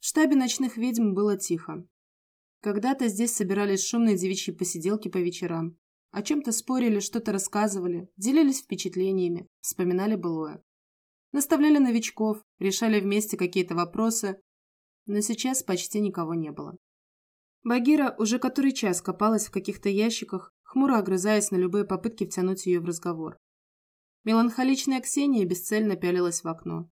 В штабе ночных ведьм было тихо. Когда-то здесь собирались шумные девичьи посиделки по вечерам. О чем-то спорили, что-то рассказывали, делились впечатлениями, вспоминали былое. Наставляли новичков, решали вместе какие-то вопросы, но сейчас почти никого не было. Багира уже который час копалась в каких-то ящиках, хмуро огрызаясь на любые попытки втянуть ее в разговор. Меланхоличная Ксения бесцельно пялилась в окно.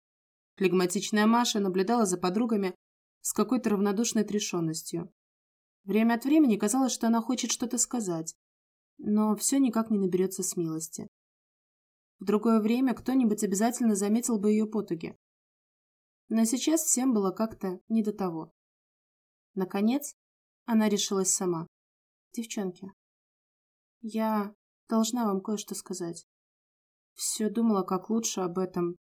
Флегматичная Маша наблюдала за подругами с какой-то равнодушной отрешенностью. Время от времени казалось, что она хочет что-то сказать, но все никак не наберется смелости. В другое время кто-нибудь обязательно заметил бы ее потуги. Но сейчас всем было как-то не до того. Наконец, она решилась сама. «Девчонки, я должна вам кое-что сказать. Все думала, как лучше об этом,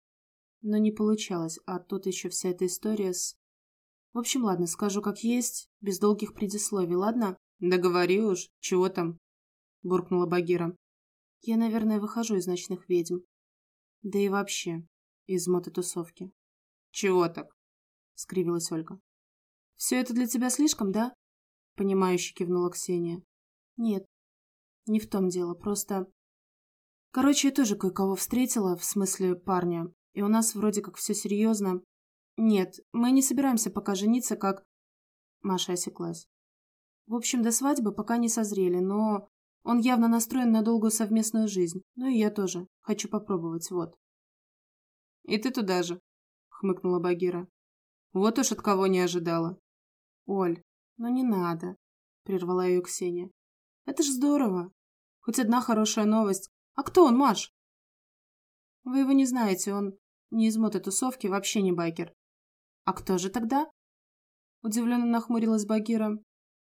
но не получалось, а тут еще вся эта история с... В общем, ладно, скажу как есть, без долгих предисловий, ладно? Да говори уж, чего там? Буркнула Багира. Я, наверное, выхожу из ночных ведьм. Да и вообще, из мототусовки. Чего так? Скривилась Ольга. Все это для тебя слишком, да? Понимающе кивнула Ксения. Нет, не в том дело, просто... Короче, я тоже кое-кого встретила, в смысле парня, и у нас вроде как все серьезно. Нет, мы не собираемся пока жениться, как... Маша осеклась. В общем, до свадьбы пока не созрели, но он явно настроен на долгую совместную жизнь. Ну и я тоже. Хочу попробовать, вот. И ты туда же, хмыкнула Багира. Вот уж от кого не ожидала. Оль, ну не надо, прервала ее Ксения. Это ж здорово. Хоть одна хорошая новость. А кто он, Маш? Вы его не знаете, он не из мототусовки, вообще не байкер. А кто же тогда? Удивленно нахмурилась Багира.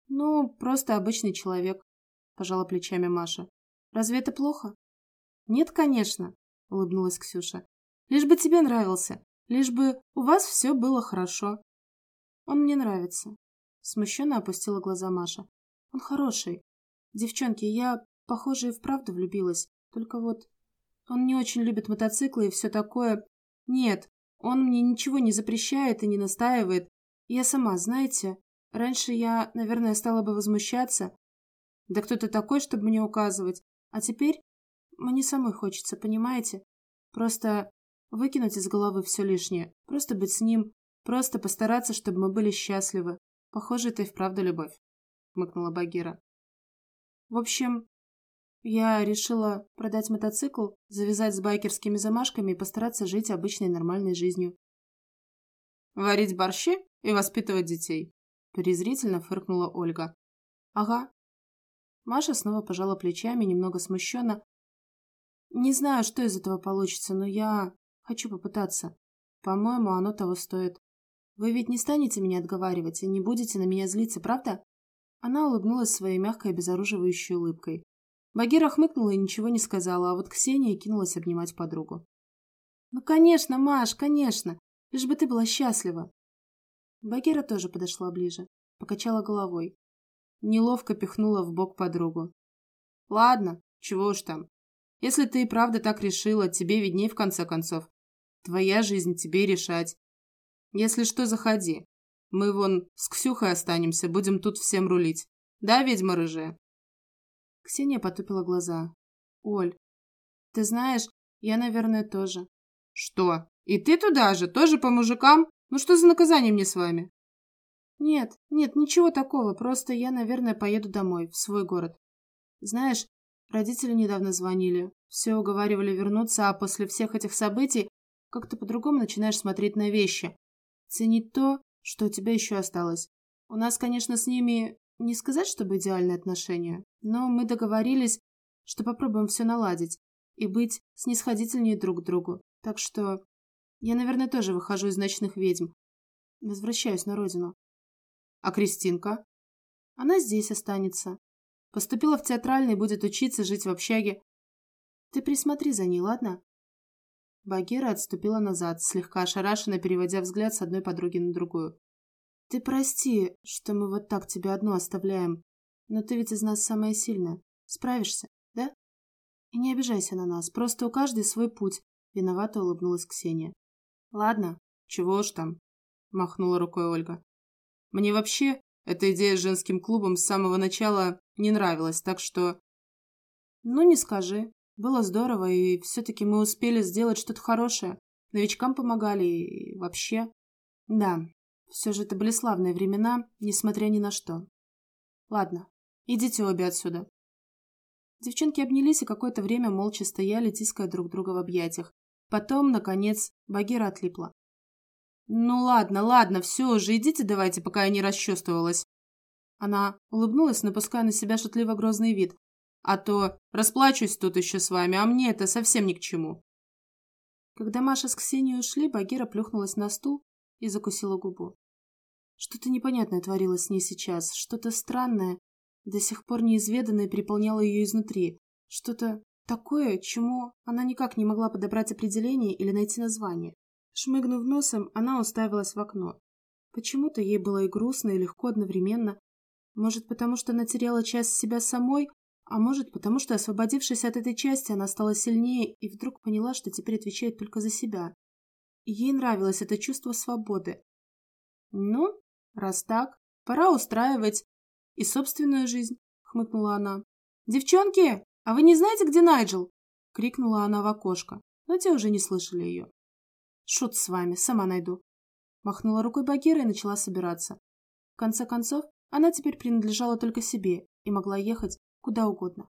Ну, просто обычный человек, пожала плечами Маша. Разве это плохо? Нет, конечно, улыбнулась Ксюша. Лишь бы тебе нравился, лишь бы у вас все было хорошо. Он мне нравится. Смущенно опустила глаза Маша. Он хороший. Девчонки, я, похоже, и вправду влюбилась. Только вот он не очень любит мотоциклы и все такое. Нет, он мне ничего не запрещает и не настаивает. Я сама, знаете, раньше я, наверное, стала бы возмущаться. Да кто ты такой, чтобы мне указывать? А теперь мне самой хочется, понимаете? Просто выкинуть из головы все лишнее. Просто быть с ним. Просто постараться, чтобы мы были счастливы. Похоже, это и вправду любовь. Хмыкнула Багира. В общем, я решила продать мотоцикл, завязать с байкерскими замашками и постараться жить обычной нормальной жизнью. «Варить борщи и воспитывать детей», – презрительно фыркнула Ольга. «Ага». Маша снова пожала плечами, немного смущенно. «Не знаю, что из этого получится, но я хочу попытаться. По-моему, оно того стоит. Вы ведь не станете меня отговаривать и не будете на меня злиться, правда?» Она улыбнулась своей мягкой обезоруживающей улыбкой. Багира хмыкнула и ничего не сказала, а вот Ксения кинулась обнимать подругу. «Ну, конечно, Маш, конечно! Лишь бы ты была счастлива!» Багира тоже подошла ближе, покачала головой. Неловко пихнула в бок подругу. «Ладно, чего уж там. Если ты и правда так решила, тебе видней в конце концов. Твоя жизнь тебе решать. Если что, заходи. Мы вон с Ксюхой останемся, будем тут всем рулить. Да, ведьма рыжая?» Ксения потупила глаза. «Оль, ты знаешь, я, наверное, тоже». «Что? И ты туда же? Тоже по мужикам? Ну что за наказание мне с вами?» «Нет, нет, ничего такого. Просто я, наверное, поеду домой, в свой город. Знаешь, родители недавно звонили. Все уговаривали вернуться, а после всех этих событий как-то по-другому начинаешь смотреть на вещи. Ценить то, что у тебя еще осталось. У нас, конечно, с ними не сказать, чтобы идеальные отношения, но мы договорились, что попробуем все наладить и быть снисходительнее друг к другу. Так что я, наверное, тоже выхожу из ночных ведьм. Возвращаюсь на родину. А Кристинка? Она здесь останется. Поступила в театральный, будет учиться, жить в общаге. Ты присмотри за ней, ладно? Багира отступила назад, слегка ошарашенно переводя взгляд с одной подруги на другую. Ты прости, что мы вот так тебя одну оставляем, но ты ведь из нас самая сильная. Справишься, да? И не обижайся на нас, просто у каждой свой путь. Виновато улыбнулась Ксения. Ладно, чего уж там, махнула рукой Ольга. Мне вообще эта идея с женским клубом с самого начала не нравилась, так что... Ну, не скажи. Было здорово, и все-таки мы успели сделать что-то хорошее. Новичкам помогали и вообще... Да, все же это были славные времена, несмотря ни на что. Ладно, идите обе отсюда. Девчонки обнялись и какое-то время молча стояли, тиская друг друга в объятиях. Потом, наконец, Багира отлипла. «Ну ладно, ладно, все уже, идите давайте, пока я не расчувствовалась». Она улыбнулась, напуская на себя шутливо-грозный вид. «А то расплачусь тут еще с вами, а мне это совсем ни к чему». Когда Маша с Ксенией ушли, Багира плюхнулась на стул и закусила губу. Что-то непонятное творилось с ней сейчас, что-то странное, до сих пор неизведанное переполняло ее изнутри, что-то такое, чему она никак не могла подобрать определение или найти название. Шмыгнув носом, она уставилась в окно. Почему-то ей было и грустно, и легко одновременно. Может, потому что она теряла часть себя самой, а может, потому что, освободившись от этой части, она стала сильнее и вдруг поняла, что теперь отвечает только за себя. Ей нравилось это чувство свободы. «Ну, раз так, пора устраивать и собственную жизнь», — хмыкнула она. «Девчонки, а вы не знаете, где Найджел?» — крикнула она в окошко, но те уже не слышали ее. Шут с вами, сама найду. Махнула рукой Багира и начала собираться. В конце концов, она теперь принадлежала только себе и могла ехать куда угодно.